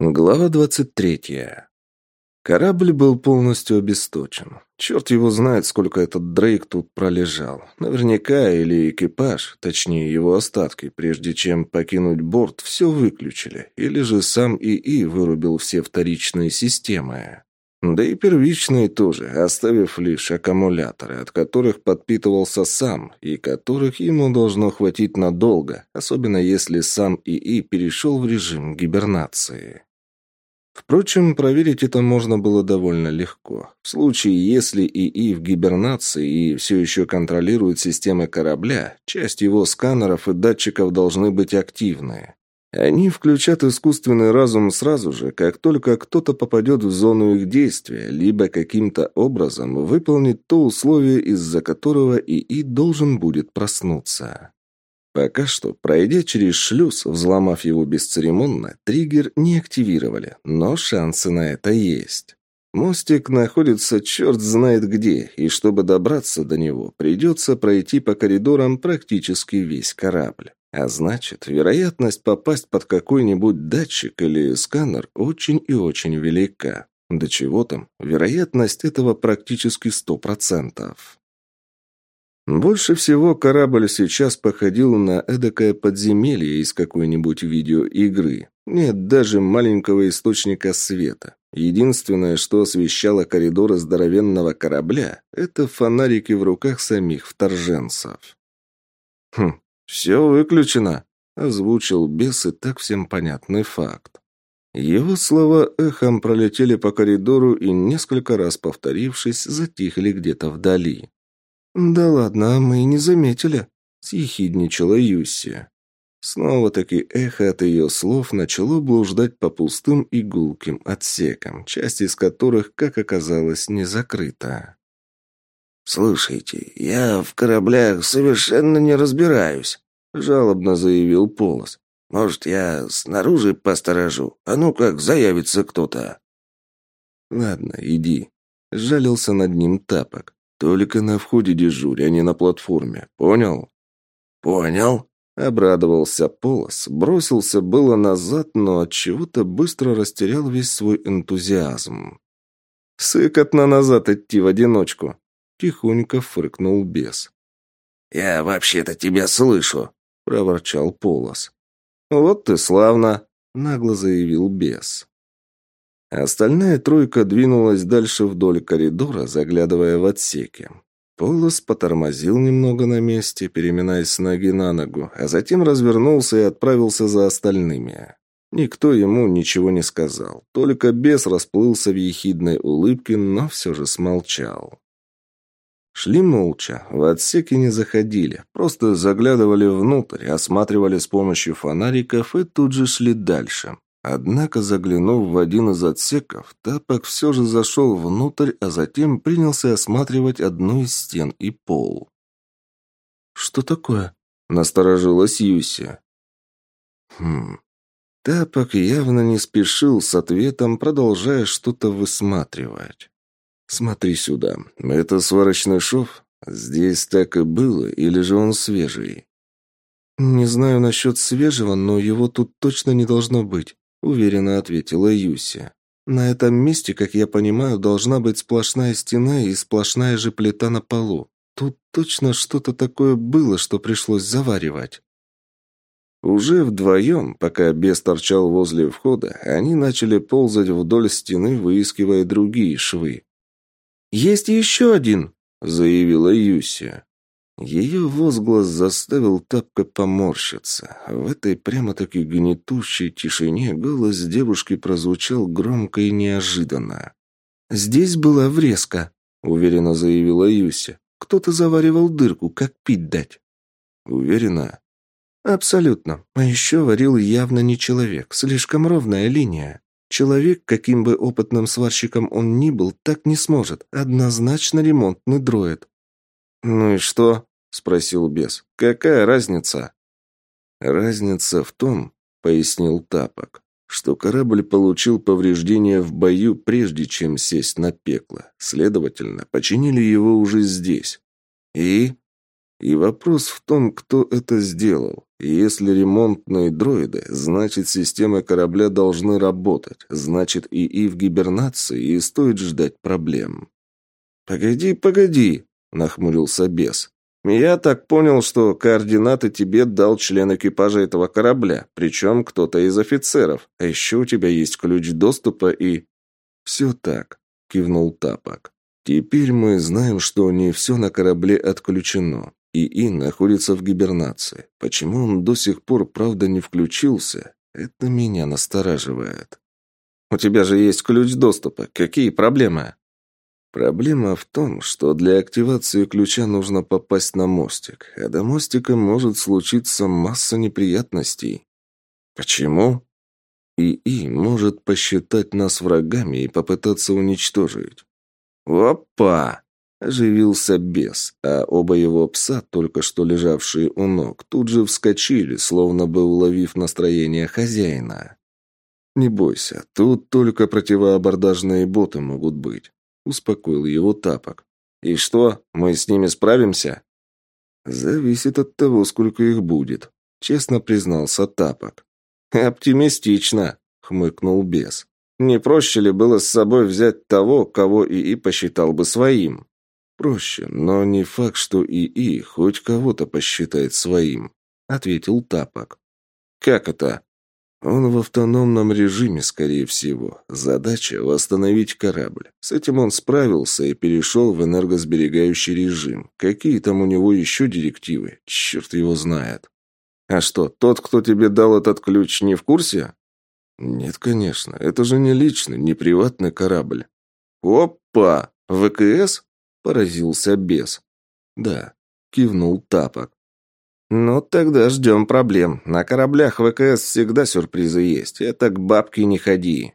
Глава двадцать третья. Корабль был полностью обесточен. Черт его знает, сколько этот Дрейк тут пролежал. Наверняка или экипаж, точнее его остатки, прежде чем покинуть борт, все выключили. Или же сам ИИ вырубил все вторичные системы. Да и первичные тоже, оставив лишь аккумуляторы, от которых подпитывался сам, и которых ему должно хватить надолго, особенно если сам ИИ перешел в режим гибернации. Впрочем, проверить это можно было довольно легко. В случае, если ИИ в гибернации и все еще контролирует системы корабля, часть его сканеров и датчиков должны быть активны. Они включат искусственный разум сразу же, как только кто-то попадет в зону их действия, либо каким-то образом выполнит то условие, из-за которого ИИ должен будет проснуться. Пока что, пройдя через шлюз, взломав его бесцеремонно, триггер не активировали, но шансы на это есть. Мостик находится черт знает где, и чтобы добраться до него, придется пройти по коридорам практически весь корабль. А значит, вероятность попасть под какой-нибудь датчик или сканер очень и очень велика. Да чего там, вероятность этого практически сто процентов. Больше всего корабль сейчас походил на эдакое подземелье из какой-нибудь видеоигры. Нет даже маленького источника света. Единственное, что освещало коридоры здоровенного корабля, это фонарики в руках самих вторженцев. Хм, «Все выключено», — озвучил бес и так всем понятный факт. Его слова эхом пролетели по коридору и, несколько раз повторившись, затихли где-то вдали. «Да ладно, мы и не заметили», — съехидничала Юсси. Снова-таки эхо от ее слов начало блуждать по пустым и гулким отсекам, часть из которых, как оказалось, не закрыта. «Слушайте, я в кораблях совершенно не разбираюсь», — жалобно заявил Полос. «Может, я снаружи посторожу? А ну как заявится кто-то?» «Ладно, иди», — жалился над ним тапок. «Только на входе дежурь, а не на платформе. Понял?» «Понял», — обрадовался Полос. Бросился было назад, но от чего то быстро растерял весь свой энтузиазм. «Сыкотно назад идти в одиночку», Тихонько фыркнул бес. «Я вообще-то тебя слышу», — проворчал Полос. «Вот ты славно», — нагло заявил бес. Остальная тройка двинулась дальше вдоль коридора, заглядывая в отсеки. Полос потормозил немного на месте, переминаясь с ноги на ногу, а затем развернулся и отправился за остальными. Никто ему ничего не сказал, только бес расплылся в ехидной улыбке, но все же смолчал. Шли молча, в отсеки не заходили, просто заглядывали внутрь, осматривали с помощью фонариков и тут же шли дальше. Однако, заглянув в один из отсеков, Тапок все же зашел внутрь, а затем принялся осматривать одну из стен и пол. «Что такое?» – насторожилась Юси. «Хм...» Тапок явно не спешил с ответом, продолжая что-то высматривать. «Смотри сюда. Это сварочный шов? Здесь так и было, или же он свежий?» «Не знаю насчет свежего, но его тут точно не должно быть», — уверенно ответила Юся. «На этом месте, как я понимаю, должна быть сплошная стена и сплошная же плита на полу. Тут точно что-то такое было, что пришлось заваривать». Уже вдвоем, пока бес торчал возле входа, они начали ползать вдоль стены, выискивая другие швы. «Есть еще один!» — заявила Юся. Ее возглас заставил Тапка поморщиться. В этой прямо-таки гнетущей тишине голос девушки прозвучал громко и неожиданно. «Здесь была врезка», — уверенно заявила Юся. «Кто-то заваривал дырку, как пить дать». «Уверена?» «Абсолютно. А еще варил явно не человек. Слишком ровная линия. Человек, каким бы опытным сварщиком он ни был, так не сможет. Однозначно ремонтный дроид. «Ну и что?» – спросил бес. «Какая разница?» «Разница в том, – пояснил Тапок, – что корабль получил повреждения в бою, прежде чем сесть на пекло. Следовательно, починили его уже здесь. И И вопрос в том, кто это сделал. И если ремонтные дроиды, значит системы корабля должны работать, значит ИИ в гибернации и стоит ждать проблем. «Погоди, погоди», — нахмурился бес. «Я так понял, что координаты тебе дал член экипажа этого корабля, причем кто-то из офицеров, а еще у тебя есть ключ доступа и...» «Все так», — кивнул Тапок. «Теперь мы знаем, что не все на корабле отключено. ИИ находится в гибернации. Почему он до сих пор, правда, не включился, это меня настораживает. «У тебя же есть ключ доступа. Какие проблемы?» Проблема в том, что для активации ключа нужно попасть на мостик, а до мостика может случиться масса неприятностей. Почему? ИИ может посчитать нас врагами и попытаться уничтожить. Опа! Оживился бес, а оба его пса, только что лежавшие у ног, тут же вскочили, словно бы уловив настроение хозяина. «Не бойся, тут только противоабордажные боты могут быть», — успокоил его тапок. «И что, мы с ними справимся?» «Зависит от того, сколько их будет», — честно признался тапок. «Оптимистично», — хмыкнул бес. «Не проще ли было с собой взять того, кого ИИ посчитал бы своим?» «Проще, но не факт, что ИИ хоть кого-то посчитает своим», — ответил Тапок. «Как это?» «Он в автономном режиме, скорее всего. Задача — восстановить корабль. С этим он справился и перешел в энергосберегающий режим. Какие там у него еще директивы? Черт его знает». «А что, тот, кто тебе дал этот ключ, не в курсе?» «Нет, конечно. Это же не личный, не приватный корабль». «Опа! ВКС?» Поразился бес. Да, кивнул Тапок. «Ну, тогда ждем проблем. На кораблях ВКС всегда сюрпризы есть. Это к бабке не ходи».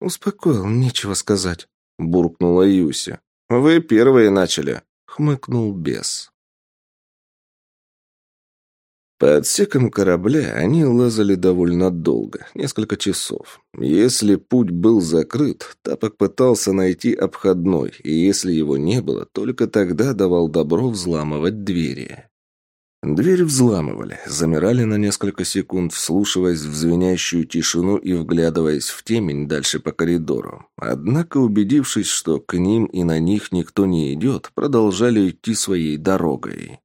«Успокоил, нечего сказать», — буркнула Юся. «Вы первые начали», — хмыкнул бес. По отсекам корабля они лазали довольно долго, несколько часов. Если путь был закрыт, Тапок пытался найти обходной, и если его не было, только тогда давал добро взламывать двери. Дверь взламывали, замирали на несколько секунд, вслушиваясь в звенящую тишину и вглядываясь в темень дальше по коридору. Однако, убедившись, что к ним и на них никто не идет, продолжали идти своей дорогой.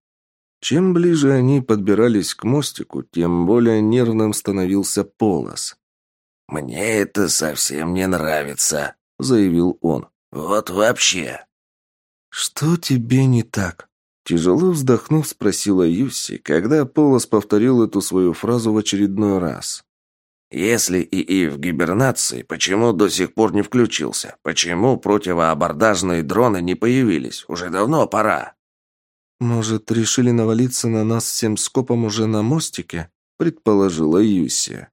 Чем ближе они подбирались к мостику, тем более нервным становился Полос. «Мне это совсем не нравится», — заявил он. «Вот вообще». «Что тебе не так?» Тяжело вздохнув, спросила Юси, когда Полос повторил эту свою фразу в очередной раз. «Если ИИ в гибернации, почему до сих пор не включился? Почему противоабордажные дроны не появились? Уже давно пора». «Может, решили навалиться на нас всем скопом уже на мостике?» – предположила Юси.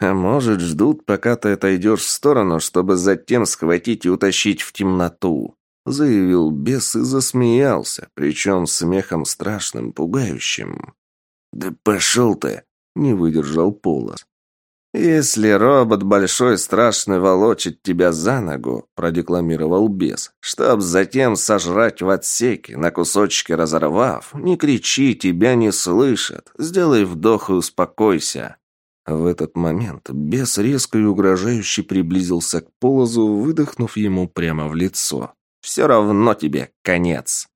«А может, ждут, пока ты отойдешь в сторону, чтобы затем схватить и утащить в темноту», – заявил бес и засмеялся, причем смехом страшным, пугающим. «Да пошел ты!» – не выдержал Полос. «Если робот большой страшный волочит тебя за ногу», – продекламировал бес, «чтоб затем сожрать в отсеке, на кусочки разорвав, не кричи, тебя не слышат, сделай вдох и успокойся». В этот момент бес резко и угрожающе приблизился к полозу, выдохнув ему прямо в лицо. «Все равно тебе конец».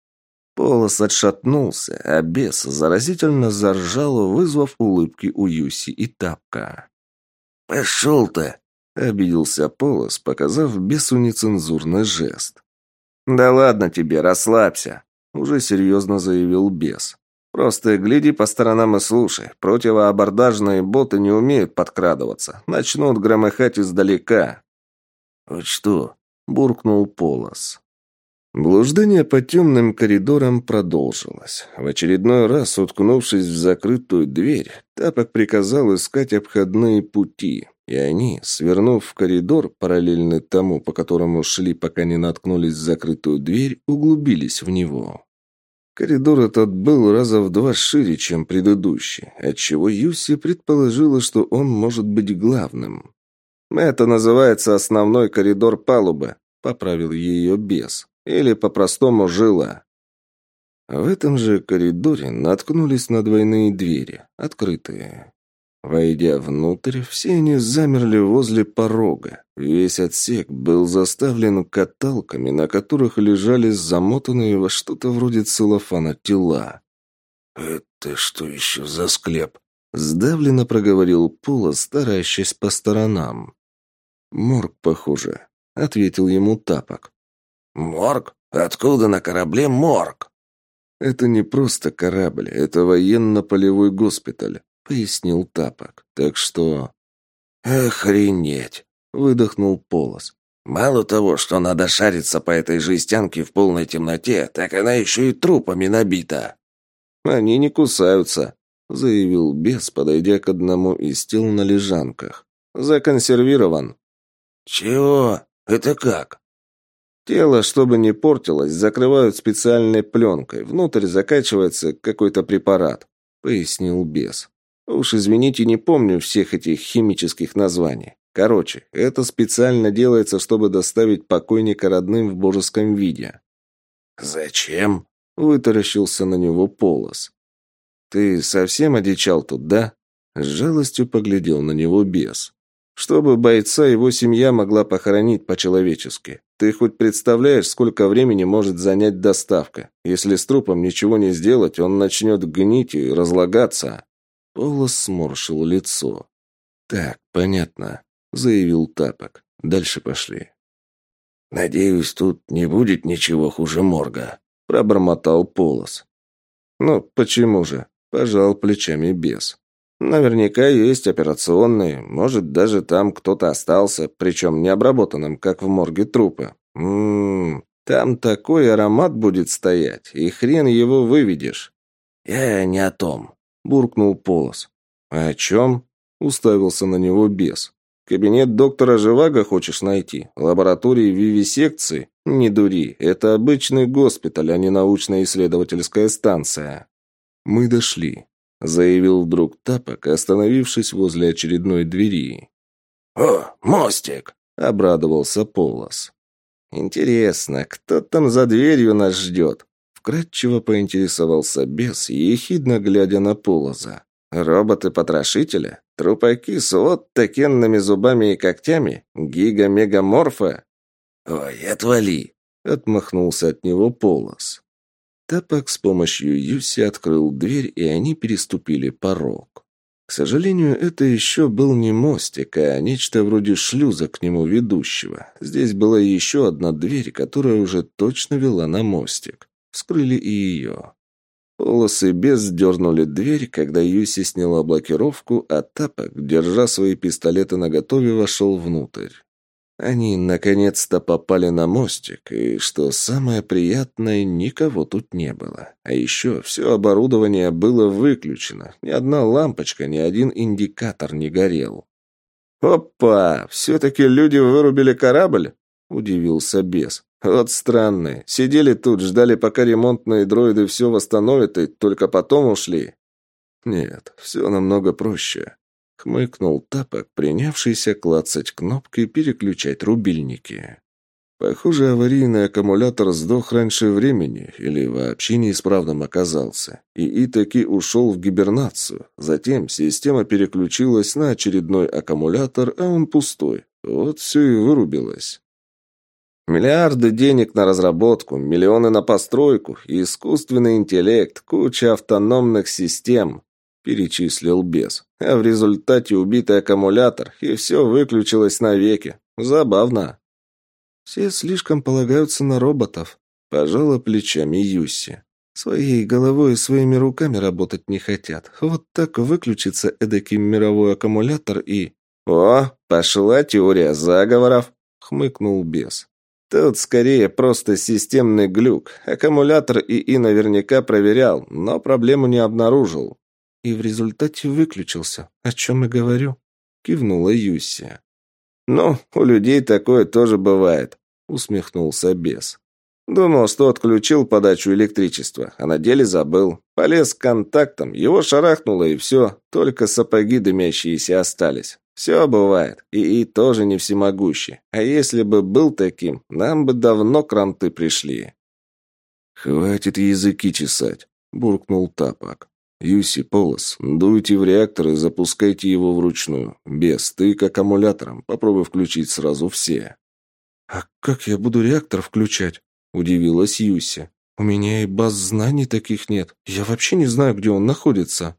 Полос отшатнулся, а бес заразительно заржал, вызвав улыбки у Юси и Тапка. «Пошел ты!» — обиделся Полос, показав бесу нецензурный жест. «Да ладно тебе, расслабься!» — уже серьезно заявил бес. «Просто гляди по сторонам и слушай. Противоабордажные боты не умеют подкрадываться. Начнут громыхать издалека». «Вот что?» — буркнул Полос. Блуждание по темным коридорам продолжилось. В очередной раз, уткнувшись в закрытую дверь, Тапок приказал искать обходные пути, и они, свернув в коридор, параллельный тому, по которому шли, пока не наткнулись в закрытую дверь, углубились в него. Коридор этот был раза в два шире, чем предыдущий, отчего Юси предположила, что он может быть главным. «Это называется основной коридор палубы», — поправил ее бес. Или по-простому жила. В этом же коридоре наткнулись на двойные двери, открытые. Войдя внутрь, все они замерли возле порога. Весь отсек был заставлен каталками, на которых лежали замотанные во что-то вроде целлофана тела. «Это что еще за склеп?» Сдавленно проговорил Пола, стараясь по сторонам. «Морг, похоже», — ответил ему Тапок. «Морг? Откуда на корабле морг?» «Это не просто корабль, это военно-полевой госпиталь пояснил Тапок. Так что... Охренеть! Выдохнул Полос. Мало того, что надо шариться по этой жестянке в полной темноте, так она еще и трупами набита. Они не кусаются, заявил бес, подойдя к одному из тел на лежанках. Законсервирован. Чего? Это как? Тело, чтобы не портилось, закрывают специальной пленкой. Внутрь закачивается какой-то препарат, пояснил бес. Уж извините, не помню всех этих химических названий. Короче, это специально делается, чтобы доставить покойника родным в божеском виде. «Зачем?» — вытаращился на него Полос. «Ты совсем одичал тут, да?» С жалостью поглядел на него бес. «Чтобы бойца его семья могла похоронить по-человечески. Ты хоть представляешь, сколько времени может занять доставка? Если с трупом ничего не сделать, он начнет гнить и разлагаться». Полос сморщил лицо. «Так, понятно», — заявил Тапок. «Дальше пошли». «Надеюсь, тут не будет ничего хуже морга», — пробормотал Полос. «Ну, почему же?» — пожал плечами бес. «Наверняка есть операционные, может, даже там кто-то остался, причем не обработанным, как в морге трупа. Ммм, там такой аромат будет стоять, и хрен его выведешь». «Я не о том», буркнул Полос. «А «О чем?» – уставился на него бес. «Кабинет доктора Живаго хочешь найти? Лаборатории вивисекции? Не дури, это обычный госпиталь, а не научно-исследовательская станция». «Мы дошли», – заявил вдруг Тапок, остановившись возле очередной двери. «О, мостик!» – обрадовался Полос. «Интересно, кто там за дверью нас ждет?» Вкратчиво поинтересовался бес, ехидно глядя на Полоза. «Роботы-потрошители? Трупаки с вот такенными зубами и когтями? Гига-мегаморфа?» «Ой, отвали!» — отмахнулся от него Полос. Тапок с помощью Юси открыл дверь, и они переступили порог. К сожалению, это еще был не мостик, а нечто вроде шлюза к нему ведущего. Здесь была еще одна дверь, которая уже точно вела на мостик. Вскрыли и ее. Полосы без дернули дверь, когда Юси сняла блокировку, а Тапок, держа свои пистолеты наготове, вошел внутрь. Они наконец-то попали на мостик, и, что самое приятное, никого тут не было. А еще все оборудование было выключено. Ни одна лампочка, ни один индикатор не горел. «Опа! Все-таки люди вырубили корабль?» – удивился бес. Вот странные. Сидели тут, ждали, пока ремонтные дроиды все восстановят, и только потом ушли. Нет, все намного проще. Хмыкнул Тапок, принявшийся клацать кнопкой и переключать рубильники. Похоже, аварийный аккумулятор сдох раньше времени или вообще неисправным оказался, и и таки ушел в гибернацию. Затем система переключилась на очередной аккумулятор, а он пустой. Вот все и вырубилось. Миллиарды денег на разработку, миллионы на постройку, искусственный интеллект, куча автономных систем, перечислил бес. А в результате убитый аккумулятор, и все выключилось навеки. Забавно. Все слишком полагаются на роботов, пожала плечами Юси. Своей головой и своими руками работать не хотят. Вот так выключится эдакий мировой аккумулятор и... «О, пошла теория заговоров!» — хмыкнул бес. Тут скорее просто системный глюк. Аккумулятор ИИ наверняка проверял, но проблему не обнаружил. И в результате выключился. О чем и говорю. Кивнула Юсси. «Ну, у людей такое тоже бывает», — усмехнулся бес. Думал, что отключил подачу электричества, а на деле забыл. Полез к контактам, его шарахнуло и все, только сапоги дымящиеся остались. Все бывает, и, и тоже не всемогущий. А если бы был таким, нам бы давно кранты пришли. «Хватит языки чесать», — буркнул Тапок. «Юси, Полос, дуйте в реактор и запускайте его вручную. Без, ты к аккумуляторам. Попробуй включить сразу все». «А как я буду реактор включать?» – удивилась Юси. «У меня и баз знаний таких нет. Я вообще не знаю, где он находится».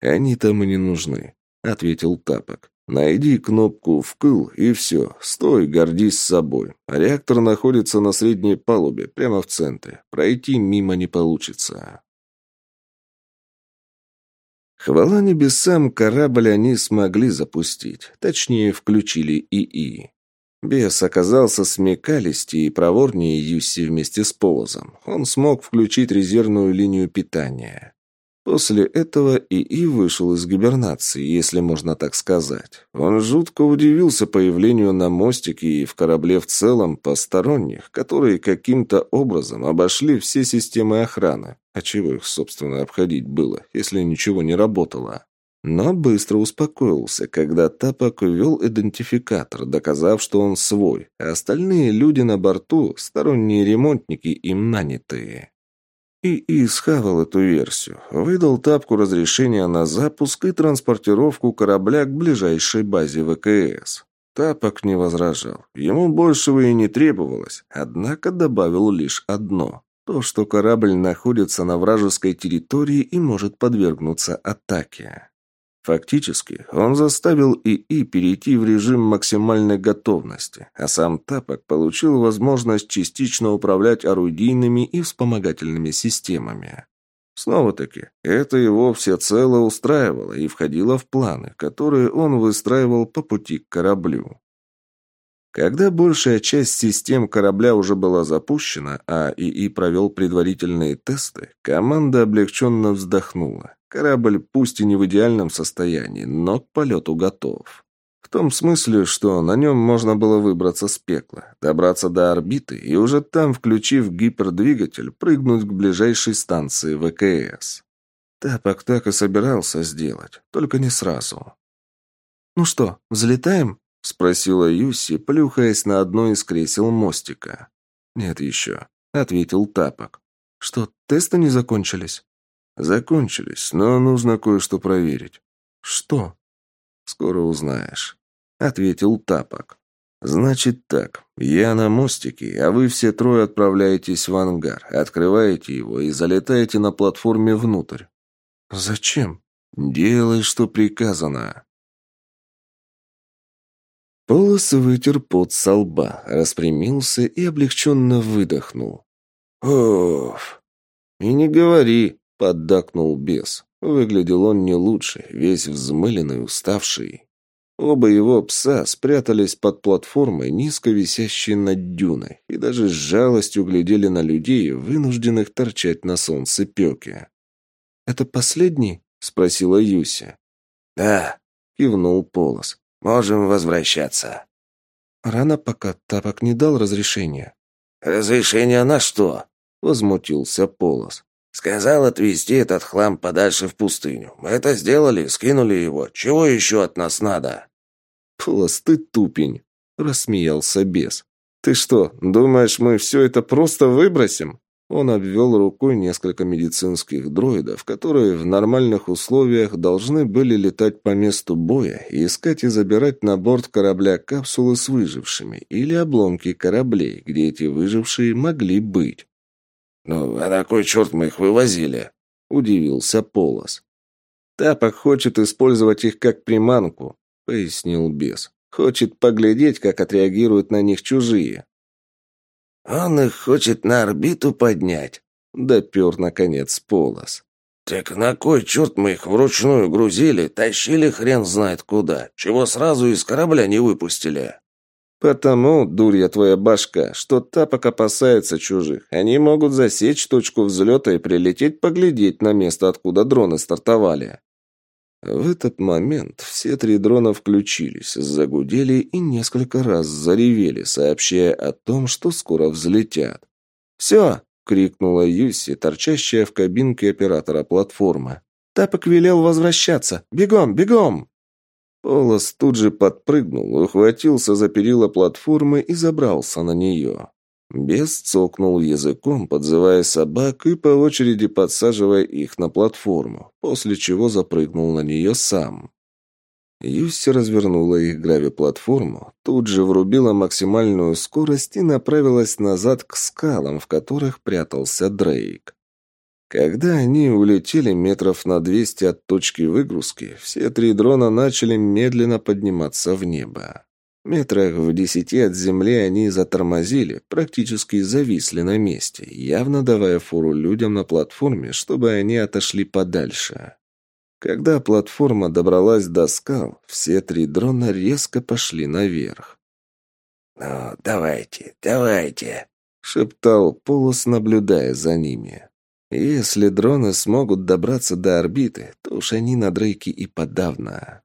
«Они там и не нужны», – ответил Тапок. «Найди кнопку «вкл» и все. Стой, гордись собой. Реактор находится на средней палубе, прямо в центре. Пройти мимо не получится». Хвала небесам, корабль они смогли запустить. Точнее, включили ИИ. Бес оказался смекалистее и проворнее Юси вместе с Полозом. Он смог включить резервную линию питания. После этого ИИ вышел из гибернации, если можно так сказать. Он жутко удивился появлению на мостике и в корабле в целом посторонних, которые каким-то образом обошли все системы охраны. А чего их, собственно, обходить было, если ничего не работало? Но быстро успокоился, когда Тапок ввел идентификатор, доказав, что он свой, а остальные люди на борту – сторонние ремонтники, им нанятые. ИИ схавал эту версию, выдал Тапку разрешение на запуск и транспортировку корабля к ближайшей базе ВКС. Тапок не возражал. Ему большего и не требовалось, однако добавил лишь одно – то, что корабль находится на вражеской территории и может подвергнуться атаке. Фактически, он заставил ИИ перейти в режим максимальной готовности, а сам Тапок получил возможность частично управлять орудийными и вспомогательными системами. Снова-таки, это его всецело устраивало и входило в планы, которые он выстраивал по пути к кораблю. Когда большая часть систем корабля уже была запущена, а ИИ провел предварительные тесты, команда облегченно вздохнула. Корабль пусть и не в идеальном состоянии, но к полету готов. В том смысле, что на нем можно было выбраться с пекла, добраться до орбиты и уже там, включив гипердвигатель, прыгнуть к ближайшей станции ВКС. Тапок так и собирался сделать, только не сразу. «Ну что, взлетаем?» — спросила Юси, плюхаясь на одно из кресел мостика. «Нет еще», — ответил Тапок. «Что, тесты не закончились?» Закончились, но нужно кое-что проверить. Что? Скоро узнаешь, ответил Тапок. Значит так, я на мостике, а вы все трое отправляетесь в ангар, открываете его и залетаете на платформе внутрь. Зачем? Делай, что приказано. Полос вытер пот со лба, распрямился и облегченно выдохнул. «Оф! И не говори!» Поддакнул бес. Выглядел он не лучше, весь взмыленный, уставший. Оба его пса спрятались под платформой, низко висящей над дюной, и даже с жалостью глядели на людей, вынужденных торчать на солнце пеке. «Это последний?» — спросила Юся. «Да», — кивнул Полос. «Можем возвращаться». Рано пока Тапок не дал разрешения. «Разрешение на что?» — возмутился Полос. Сказал отвезти этот хлам подальше в пустыню. Мы это сделали, скинули его. Чего еще от нас надо?» «Плас, ты тупень!» — рассмеялся бес. «Ты что, думаешь, мы все это просто выбросим?» Он обвел рукой несколько медицинских дроидов, которые в нормальных условиях должны были летать по месту боя и искать и забирать на борт корабля капсулы с выжившими или обломки кораблей, где эти выжившие могли быть. «Ну, а на кой черт мы их вывозили?» – удивился Полос. «Тапок хочет использовать их как приманку», – пояснил бес. «Хочет поглядеть, как отреагируют на них чужие». «Он их хочет на орбиту поднять», – допер, наконец, Полос. «Так на кой черт мы их вручную грузили, тащили хрен знает куда? Чего сразу из корабля не выпустили?» «Потому, дурья твоя башка, что тапок опасается чужих. Они могут засечь точку взлета и прилететь поглядеть на место, откуда дроны стартовали». В этот момент все три дрона включились, загудели и несколько раз заревели, сообщая о том, что скоро взлетят. «Все!» — крикнула Юси, торчащая в кабинке оператора платформы. «Тапок велел возвращаться! Бегом, бегом!» Полос тут же подпрыгнул, ухватился за перила платформы и забрался на нее. Бес цокнул языком, подзывая собак и по очереди подсаживая их на платформу, после чего запрыгнул на нее сам. Юсси развернула их гравиплатформу, тут же врубила максимальную скорость и направилась назад к скалам, в которых прятался Дрейк. Когда они улетели метров на 200 от точки выгрузки, все три дрона начали медленно подниматься в небо. Метрах в десяти от земли они затормозили, практически зависли на месте, явно давая фору людям на платформе, чтобы они отошли подальше. Когда платформа добралась до скал, все три дрона резко пошли наверх. «Ну, давайте, давайте», — шептал Полос, наблюдая за ними. «Если дроны смогут добраться до орбиты, то уж они на Дрейке и подавно».